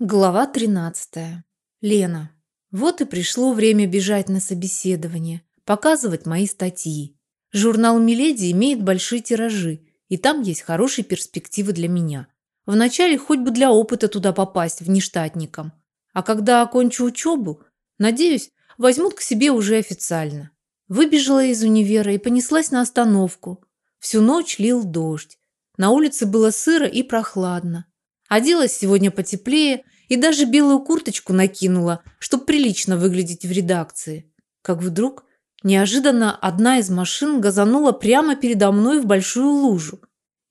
Глава 13. Лена. Вот и пришло время бежать на собеседование, показывать мои статьи. Журнал «Миледи» имеет большие тиражи, и там есть хорошие перспективы для меня. Вначале хоть бы для опыта туда попасть, внештатником. А когда окончу учебу, надеюсь, возьмут к себе уже официально. Выбежала из универа и понеслась на остановку. Всю ночь лил дождь. На улице было сыро и прохладно. Оделась сегодня потеплее и даже белую курточку накинула, чтобы прилично выглядеть в редакции. Как вдруг неожиданно одна из машин газанула прямо передо мной в большую лужу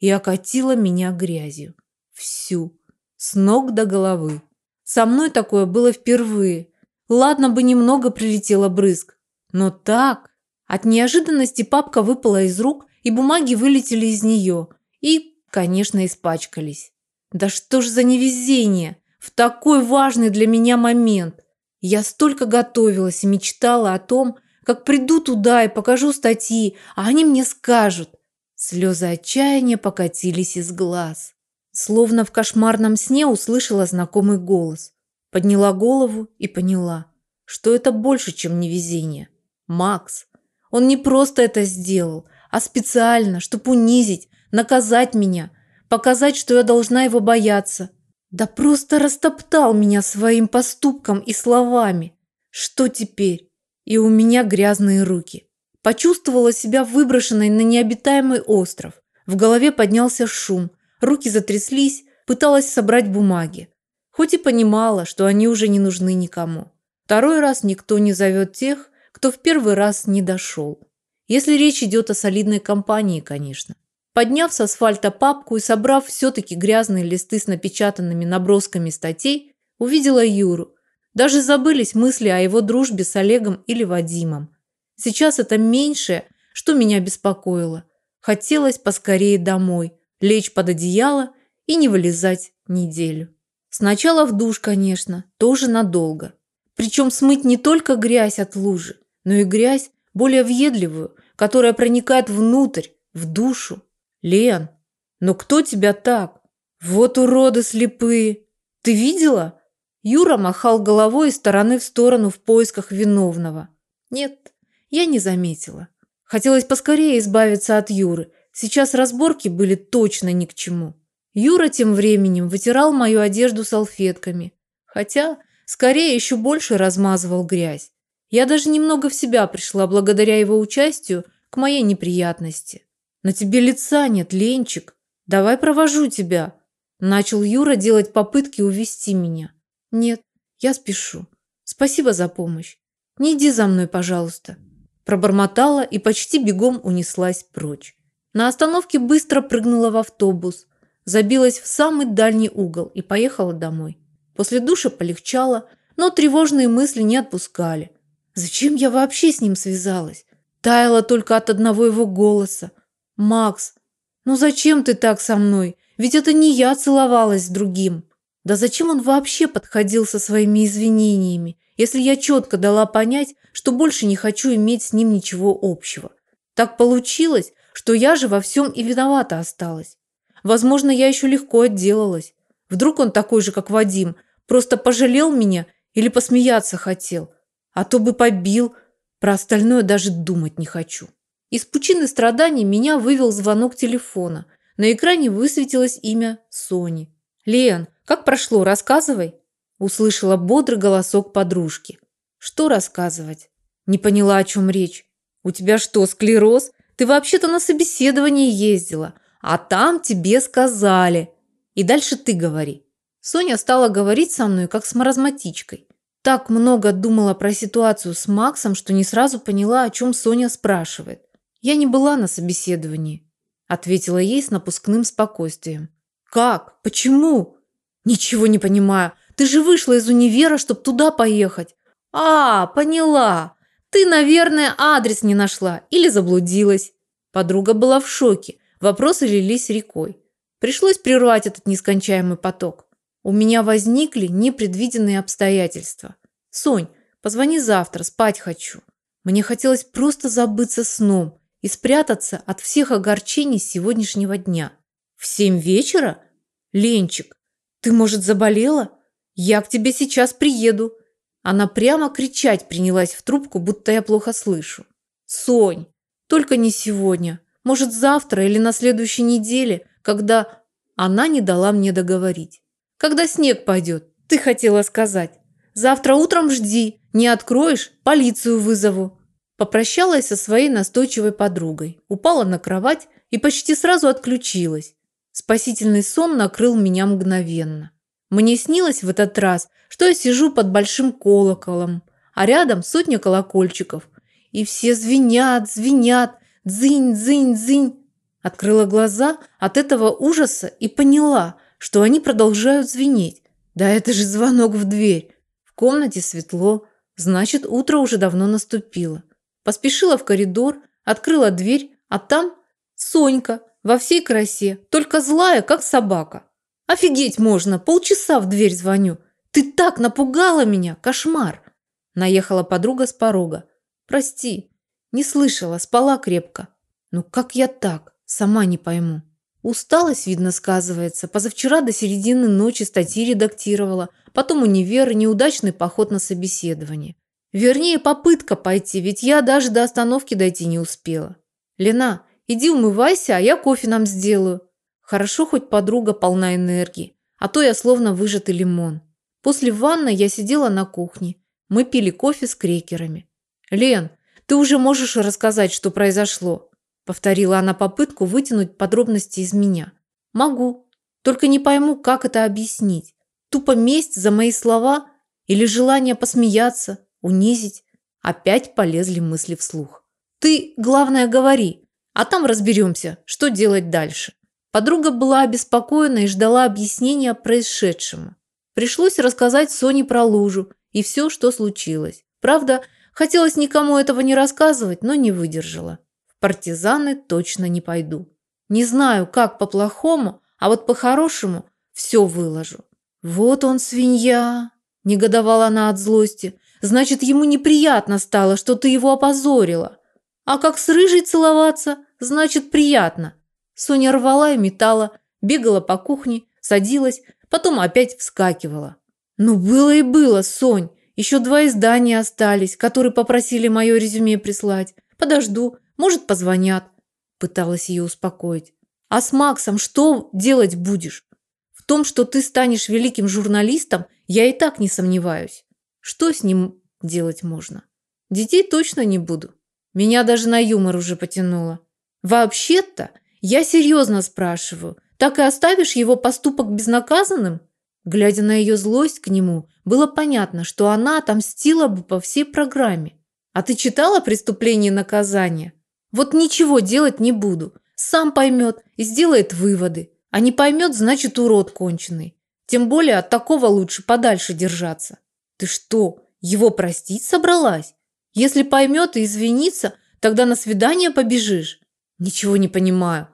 и окатила меня грязью. Всю. С ног до головы. Со мной такое было впервые. Ладно бы немного прилетело брызг. Но так... От неожиданности папка выпала из рук, и бумаги вылетели из нее. И, конечно, испачкались. Да что ж за невезение в такой важный для меня момент. Я столько готовилась и мечтала о том, как приду туда и покажу статьи, а они мне скажут. Слезы отчаяния покатились из глаз. Словно в кошмарном сне услышала знакомый голос. Подняла голову и поняла, что это больше, чем невезение. Макс. Он не просто это сделал, а специально, чтобы унизить, наказать меня, показать, что я должна его бояться. Да просто растоптал меня своим поступком и словами. Что теперь? И у меня грязные руки. Почувствовала себя выброшенной на необитаемый остров. В голове поднялся шум, руки затряслись, пыталась собрать бумаги. Хоть и понимала, что они уже не нужны никому. Второй раз никто не зовет тех, кто в первый раз не дошел. Если речь идет о солидной компании, конечно. Подняв с асфальта папку и собрав все-таки грязные листы с напечатанными набросками статей, увидела Юру. Даже забылись мысли о его дружбе с Олегом или Вадимом. Сейчас это меньшее, что меня беспокоило. Хотелось поскорее домой, лечь под одеяло и не вылезать неделю. Сначала в душ, конечно, тоже надолго. Причем смыть не только грязь от лужи, но и грязь более въедливую, которая проникает внутрь, в душу. Лен, но кто тебя так? Вот уроды слепые. Ты видела? Юра махал головой из стороны в сторону в поисках виновного. Нет, я не заметила. Хотелось поскорее избавиться от Юры. Сейчас разборки были точно ни к чему. Юра тем временем вытирал мою одежду салфетками. Хотя, скорее, еще больше размазывал грязь. Я даже немного в себя пришла благодаря его участию к моей неприятности. На тебе лица нет, Ленчик. Давай провожу тебя. Начал Юра делать попытки увести меня. Нет, я спешу. Спасибо за помощь. Не иди за мной, пожалуйста. Пробормотала и почти бегом унеслась прочь. На остановке быстро прыгнула в автобус, забилась в самый дальний угол и поехала домой. После душа полегчало, но тревожные мысли не отпускали. Зачем я вообще с ним связалась? Таяла только от одного его голоса. «Макс, ну зачем ты так со мной? Ведь это не я целовалась с другим». Да зачем он вообще подходил со своими извинениями, если я четко дала понять, что больше не хочу иметь с ним ничего общего? Так получилось, что я же во всем и виновата осталась. Возможно, я еще легко отделалась. Вдруг он такой же, как Вадим, просто пожалел меня или посмеяться хотел. А то бы побил. Про остальное даже думать не хочу. Из пучины страданий меня вывел звонок телефона. На экране высветилось имя Сони. «Лен, как прошло? Рассказывай!» Услышала бодрый голосок подружки. «Что рассказывать?» Не поняла, о чем речь. «У тебя что, склероз? Ты вообще-то на собеседование ездила, а там тебе сказали. И дальше ты говори». Соня стала говорить со мной, как с маразматичкой. Так много думала про ситуацию с Максом, что не сразу поняла, о чем Соня спрашивает. «Я не была на собеседовании», – ответила ей с напускным спокойствием. «Как? Почему?» «Ничего не понимаю. Ты же вышла из универа, чтобы туда поехать». «А, поняла. Ты, наверное, адрес не нашла или заблудилась». Подруга была в шоке. Вопросы лились рекой. Пришлось прервать этот нескончаемый поток. У меня возникли непредвиденные обстоятельства. «Сонь, позвони завтра, спать хочу». Мне хотелось просто забыться сном и спрятаться от всех огорчений сегодняшнего дня. В семь вечера? Ленчик, ты, может, заболела? Я к тебе сейчас приеду. Она прямо кричать принялась в трубку, будто я плохо слышу. Сонь, только не сегодня. Может, завтра или на следующей неделе, когда она не дала мне договорить. Когда снег пойдет, ты хотела сказать. Завтра утром жди. Не откроешь, полицию вызову. Попрощалась со своей настойчивой подругой, упала на кровать и почти сразу отключилась. Спасительный сон накрыл меня мгновенно. Мне снилось в этот раз, что я сижу под большим колоколом, а рядом сотня колокольчиков. И все звенят, звенят, дзынь, дзынь, дзынь. Открыла глаза от этого ужаса и поняла, что они продолжают звенеть. Да это же звонок в дверь. В комнате светло, значит, утро уже давно наступило. Поспешила в коридор, открыла дверь, а там Сонька во всей красе, только злая, как собака. Офигеть можно, полчаса в дверь звоню. Ты так напугала меня, кошмар. Наехала подруга с порога. Прости, не слышала, спала крепко. Ну как я так? Сама не пойму. Усталость, видно, сказывается. Позавчера до середины ночи статьи редактировала, потом универ, неудачный поход на собеседование. Вернее, попытка пойти, ведь я даже до остановки дойти не успела. Лена, иди умывайся, а я кофе нам сделаю. Хорошо, хоть подруга полна энергии, а то я словно выжатый лимон. После ванны я сидела на кухне. Мы пили кофе с крекерами. Лен, ты уже можешь рассказать, что произошло? Повторила она попытку вытянуть подробности из меня. Могу, только не пойму, как это объяснить. Тупо месть за мои слова или желание посмеяться? Унизить. Опять полезли мысли вслух. Ты, главное, говори, а там разберемся, что делать дальше. Подруга была обеспокоена и ждала объяснения происшедшему. Пришлось рассказать Соне про лужу и все, что случилось. Правда, хотелось никому этого не рассказывать, но не выдержала. В партизаны точно не пойду. Не знаю, как по-плохому, а вот по-хорошему все выложу. Вот он, свинья, негодовала она от злости. Значит, ему неприятно стало, что ты его опозорила. А как с рыжей целоваться, значит, приятно. Соня рвала и метала, бегала по кухне, садилась, потом опять вскакивала. Ну, было и было, Сонь. Еще два издания остались, которые попросили мое резюме прислать. Подожду, может, позвонят. Пыталась ее успокоить. А с Максом что делать будешь? В том, что ты станешь великим журналистом, я и так не сомневаюсь. Что с ним делать можно? Детей точно не буду. Меня даже на юмор уже потянуло. Вообще-то, я серьезно спрашиваю, так и оставишь его поступок безнаказанным? Глядя на ее злость к нему, было понятно, что она отомстила бы по всей программе. А ты читала «Преступление и наказание»? Вот ничего делать не буду. Сам поймет и сделает выводы. А не поймет, значит урод конченый. Тем более от такого лучше подальше держаться. Ты что, его простить собралась? Если поймет и извинится, тогда на свидание побежишь? Ничего не понимаю.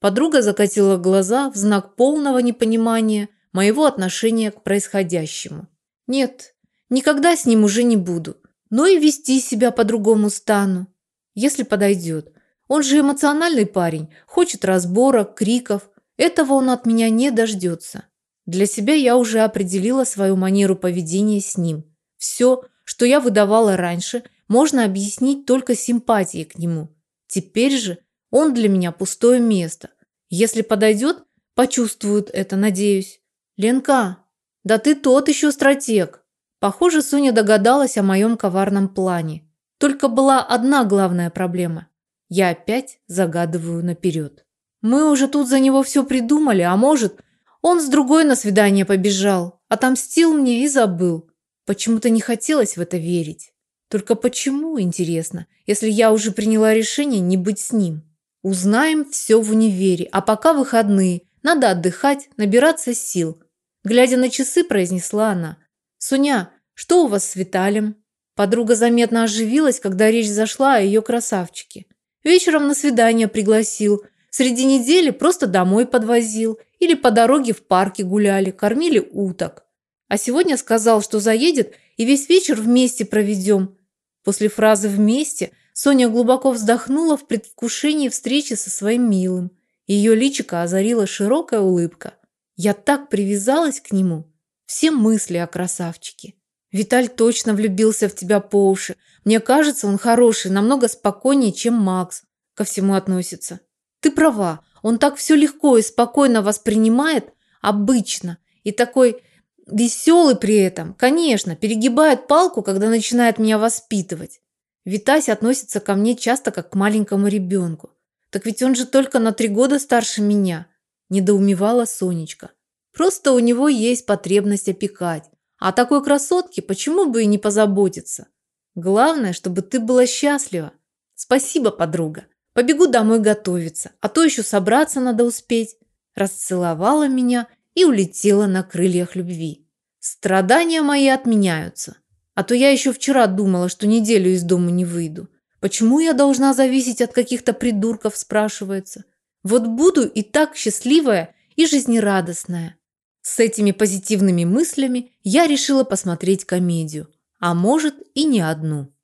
Подруга закатила глаза в знак полного непонимания моего отношения к происходящему. Нет, никогда с ним уже не буду. Но и вести себя по-другому стану. Если подойдет. Он же эмоциональный парень, хочет разборок, криков. Этого он от меня не дождется. Для себя я уже определила свою манеру поведения с ним. Все, что я выдавала раньше, можно объяснить только симпатией к нему. Теперь же он для меня пустое место. Если подойдет, почувствует это, надеюсь. Ленка, да ты тот еще стратег. Похоже, Соня догадалась о моем коварном плане. Только была одна главная проблема. Я опять загадываю наперед. Мы уже тут за него все придумали, а может, он с другой на свидание побежал, отомстил мне и забыл. Почему-то не хотелось в это верить. Только почему, интересно, если я уже приняла решение не быть с ним? Узнаем все в универе, а пока выходные. Надо отдыхать, набираться сил. Глядя на часы, произнесла она. «Суня, что у вас с Виталем?» Подруга заметно оживилась, когда речь зашла о ее красавчике. Вечером на свидание пригласил. Среди недели просто домой подвозил. Или по дороге в парке гуляли, кормили уток. А сегодня сказал, что заедет и весь вечер вместе проведем. После фразы «вместе» Соня глубоко вздохнула в предвкушении встречи со своим милым. Ее личико озарила широкая улыбка. Я так привязалась к нему. Все мысли о красавчике. Виталь точно влюбился в тебя по уши. Мне кажется, он хороший, намного спокойнее, чем Макс ко всему относится. Ты права, он так все легко и спокойно воспринимает, обычно, и такой веселый при этом, конечно, перегибает палку, когда начинает меня воспитывать. Витась относится ко мне часто как к маленькому ребенку. Так ведь он же только на три года старше меня, недоумевала Сонечка. Просто у него есть потребность опекать. А такой красотке почему бы и не позаботиться? Главное, чтобы ты была счастлива. Спасибо, подруга. Побегу домой готовиться, а то еще собраться надо успеть. Расцеловала меня и улетела на крыльях любви. Страдания мои отменяются. А то я еще вчера думала, что неделю из дома не выйду. Почему я должна зависеть от каких-то придурков, спрашивается. Вот буду и так счастливая и жизнерадостная. С этими позитивными мыслями я решила посмотреть комедию, а может и не одну.